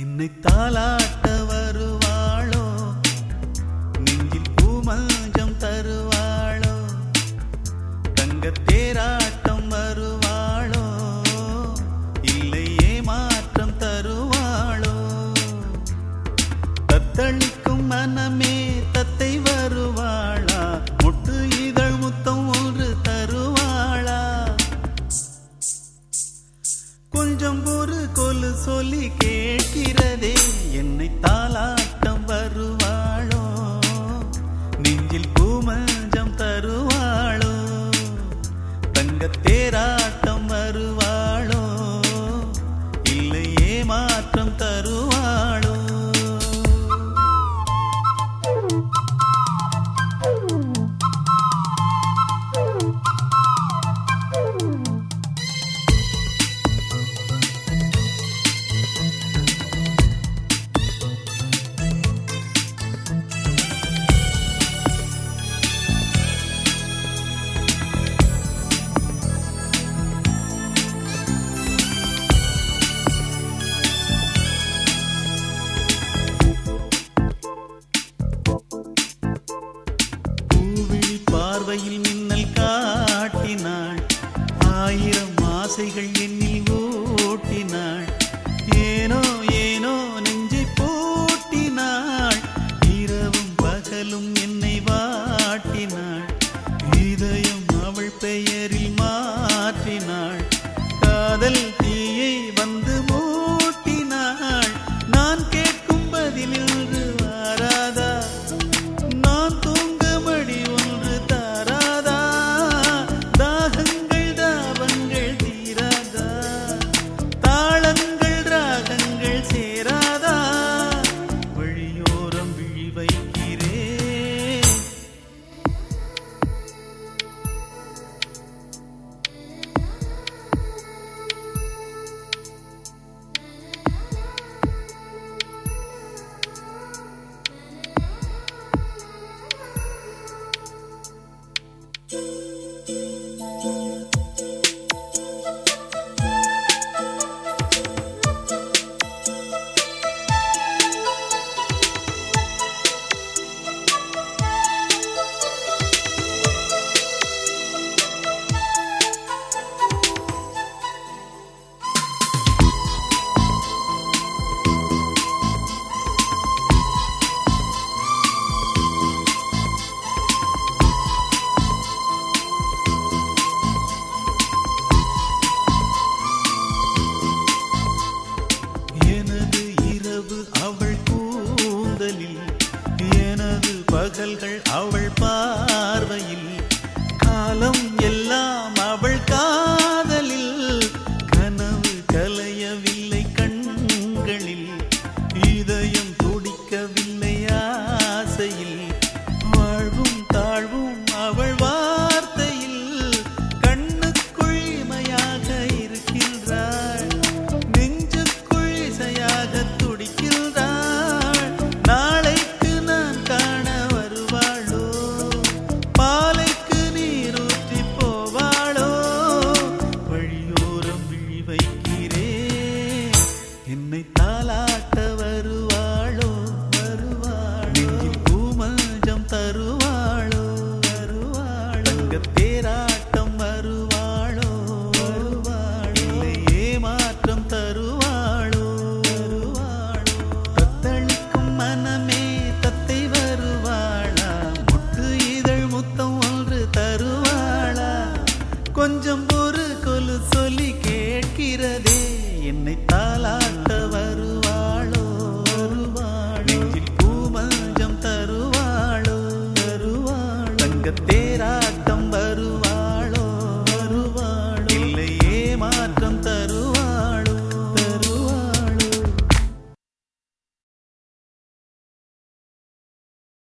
என்னை தாலாட்ட வருவாளோ? நெஞ்சில் பூமஞ்சம் தருவாளோ? தங்க தேராட்டம் வருவாளோ? இல்லை ஏமாற்றம் தருவாளோ? தத்தளிக்கும் மனமே கொஞ்சம் ஒரு கொலு சொல்லி கேட்கிறதே. என்னை தாலாட்டம் வருவாளோ ஆசைகள் என்னில் எனது அவள் கூந்தலில் எனது பகல்கள் அவள் பார்வையில் முத்தம் ஒன்று தரும்